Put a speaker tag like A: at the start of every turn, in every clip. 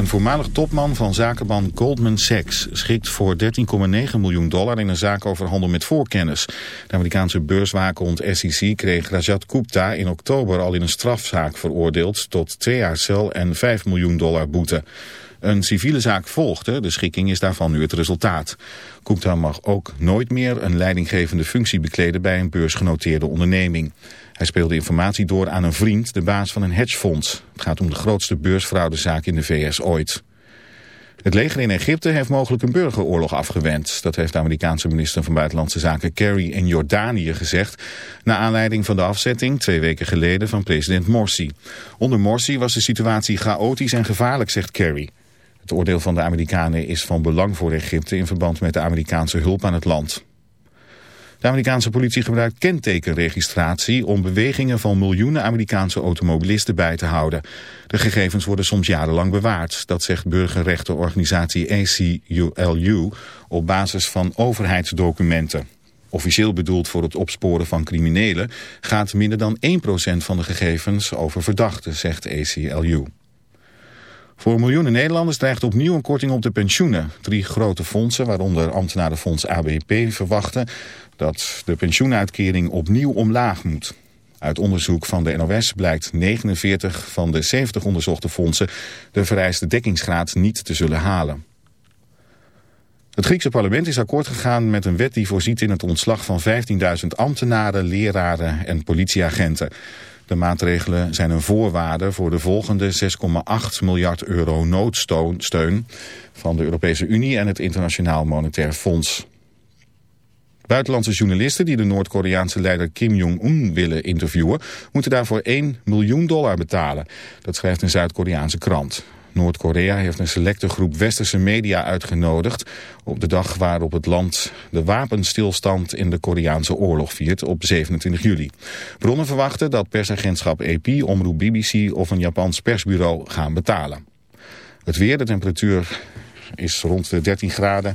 A: Een voormalig topman van zakenban Goldman Sachs schikt voor 13,9 miljoen dollar in een zaak over handel met voorkennis. De Amerikaanse beurswaakhond SEC kreeg Rajat Gupta in oktober al in een strafzaak veroordeeld tot twee jaar cel en 5 miljoen dollar boete. Een civiele zaak volgde, de schikking is daarvan nu het resultaat. Gupta mag ook nooit meer een leidinggevende functie bekleden bij een beursgenoteerde onderneming. Hij speelde informatie door aan een vriend, de baas van een hedgefonds. Het gaat om de grootste beursfraudezaak in de VS ooit. Het leger in Egypte heeft mogelijk een burgeroorlog afgewend. Dat heeft de Amerikaanse minister van Buitenlandse Zaken Kerry in Jordanië gezegd... na aanleiding van de afzetting twee weken geleden van president Morsi. Onder Morsi was de situatie chaotisch en gevaarlijk, zegt Kerry. Het oordeel van de Amerikanen is van belang voor Egypte... in verband met de Amerikaanse hulp aan het land. De Amerikaanse politie gebruikt kentekenregistratie om bewegingen van miljoenen Amerikaanse automobilisten bij te houden. De gegevens worden soms jarenlang bewaard. Dat zegt burgerrechtenorganisatie ACLU op basis van overheidsdocumenten. Officieel bedoeld voor het opsporen van criminelen gaat minder dan 1% van de gegevens over verdachten, zegt ACLU. Voor miljoenen Nederlanders dreigt opnieuw een korting op de pensioenen. Drie grote fondsen, waaronder ambtenarenfonds ABP, verwachten dat de pensioenuitkering opnieuw omlaag moet. Uit onderzoek van de NOS blijkt 49 van de 70 onderzochte fondsen de vereiste dekkingsgraad niet te zullen halen. Het Griekse parlement is akkoord gegaan met een wet die voorziet in het ontslag van 15.000 ambtenaren, leraren en politieagenten. De maatregelen zijn een voorwaarde voor de volgende 6,8 miljard euro noodsteun van de Europese Unie en het Internationaal Monetair Fonds. Buitenlandse journalisten die de Noord-Koreaanse leider Kim Jong-un willen interviewen... moeten daarvoor 1 miljoen dollar betalen. Dat schrijft een Zuid-Koreaanse krant. Noord-Korea heeft een selecte groep westerse media uitgenodigd... op de dag waarop het land de wapenstilstand in de Koreaanse oorlog viert op 27 juli. Bronnen verwachten dat persagentschap AP, omroep BBC of een Japans persbureau gaan betalen. Het weer, de temperatuur is rond de 13 graden...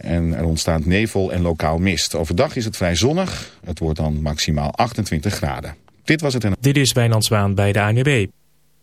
A: En er ontstaat nevel en lokaal mist. Overdag is het vrij zonnig. Het wordt dan maximaal 28 graden. Dit was het en...
B: Dit is Wijnand Zwaan bij de ANWB.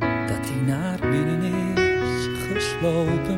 C: dat hij naar binnen is geslopen.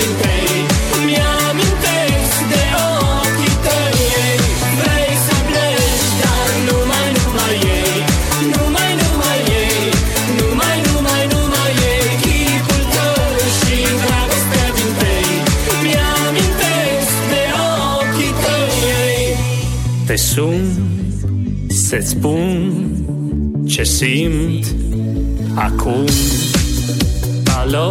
D: Din tei Mi-amintesc de ochii tăi. Ei Vrei să pleci, dar numai, numai ei. Numai, numai ei. Numai, numai, numai ei. Chipul tău și dragostea din tei Mi-amintesc de ochii tăi. Ei
E: Te sun să-ți spun ce simt acum. Alo,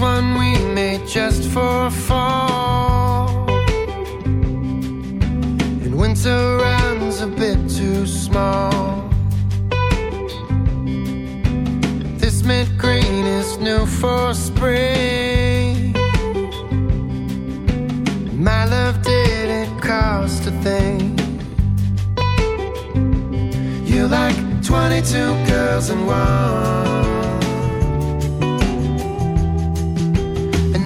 F: one we made just for fall. And winter rounds a bit too small. This mint green is new for spring. My love didn't cost a thing. You like 22 girls in one.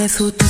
G: de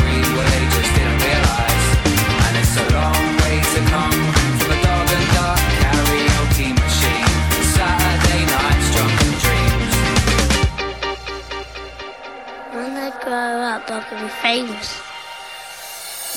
H: not going to
I: be famous.